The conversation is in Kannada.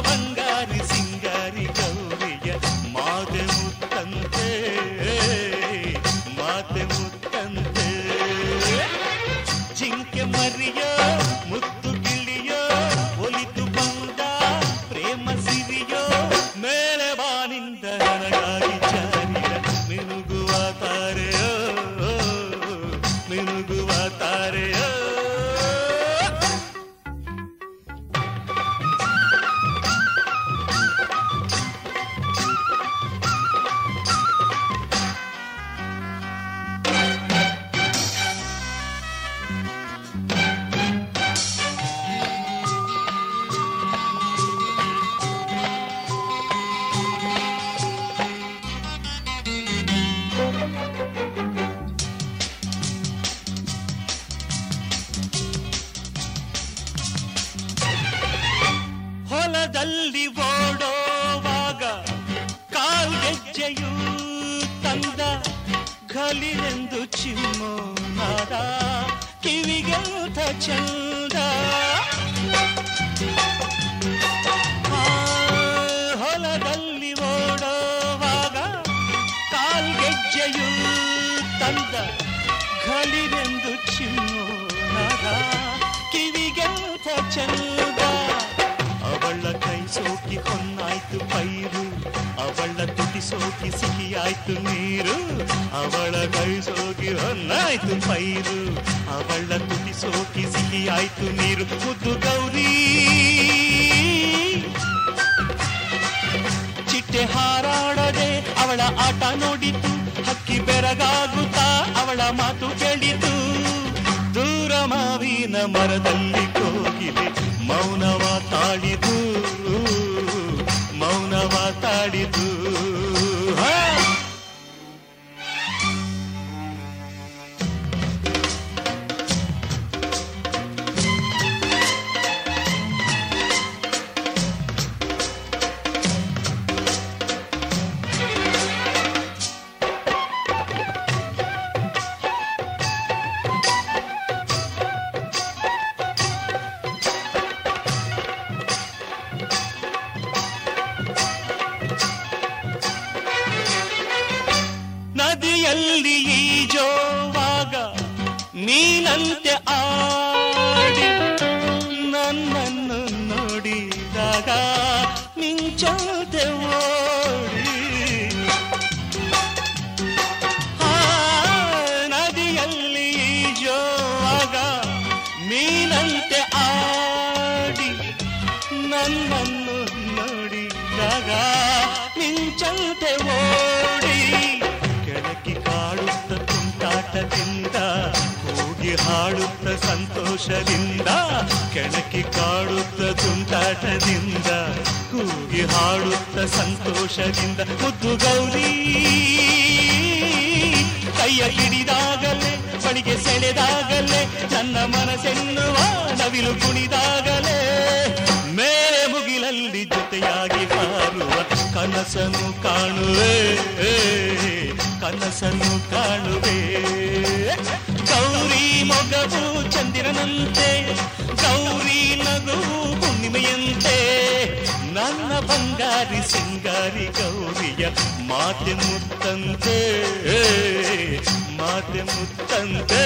ಬಂಗಾರಿ ಸಿಂಗಾರಿ ಗೌರಿಯ ಮಾತೆ ಮುತ್ತಂತೆ. ಮಾತೆ ಮುತ್ತಂತೆ. ಜಿಂಕೆ ಮರಿಯ, ಮುತ್ತು ಗಿಳಿಯ ಒಲಿತು ಬಂದ ಪ್ರೇಮ ಸಿರಿಯೋ, ಮೇಳವಾನಿಂದ ನನಗಾಗಿ ಜನ ಯುಗದಲ್ಲಿ ಓಡೋವಾಗ ಕಾಲು ಹೆಜ್ಜೆಯು ತಂದ ಘಲಿನೆಂದು ಚಿಮ್ಮು ಮರ ಕಿವಿಗೆಂಥ ಚಂದ ಹೊಲದಲ್ಲಿ ಓಡೋವಾಗ ಕಾಲು ಗೆಜ್ಜೆಯು ತಂದ ಸೋಕಿ ಸಿಹಿಯಾಯ್ತು ನೀರು. ಅವಳ ಕೈ ಸೋಕಿ ಹೊನ್ನಾಯ್ತು ಪೈರು. ಅವಳ ತುಟಿ ಸೋಕಿ ಸಿಹಿಯಾಯ್ತು ನೀರು. ಮುದ್ದು ಗೌರಿ. ಚಿಟ್ಟೆ ಹಾರಾಡದೆ ಅವಳ ಆಟ ನೋಡಿತು. ಹಕ್ಕಿ ಬೆರಗಾಗುತ್ತಾ ಅವಳ ಮಾತು ಕೇಳಿತು. ದೂರ ಮಾವಿನ ಮರದಲ್ಲಿ ಕೋಗಿಲೆ ಮೌನವ ತಾಳಿದು ಮೌನವ ತಾಳಿದು ನದಿಯಲ್ಲಿ ಈಜೋವಾಗ ನೀನಂತೆ ಆಡಿ ನನ್ನನ್ನು ನೋಡಿದಾಗ ಮಿಂಚಂತೆ ಕೂಗಿ ಹಾಡುತ್ತ ಸಂತೋಷದಿಂದ ಕೆಣಕಿ ಕಾಡುತ್ತ ತುಂಟಾಟದಿಂದ ಕೂಗಿ ಹಾಡುತ್ತ ಸಂತೋಷದಿಂದ ಮುದ್ದು ಗೌರಿ ಕೈಯ ಹಿಡಿದಾಗಲೇ ಬಳಿಗೆ ಸೆಳೆದಾಗಲೇ ನನ್ನ ಮನಸ್ಸೆನ್ನುವ ನವಿಲು ಕುಣಿದಾಗಲೇ ಮೇಲೆ ಮುಗಿಲಲ್ಲಿ ಜೊತೆಯಾಗಿ ಹಾರುವ ಕನಸನ್ನು ಕಾಣುವೆ ಕನಸನ್ನು ಕಾಣುವೆ ಗೌರಿ ಮೊಗವು ಚಂದಿರನಂತೆ ಗೌರಿ ನಗುವು ಹುಣ್ಣಿಮೆಯಂತೆ ನನ್ನ ಬಂಗಾರಿ ಸಿಂಗಾರಿ ಗೌರಿಯ ಮಾತೆ ಮುತ್ತಂತೆ ಮಾತೆ ಮುತ್ತಂತೆ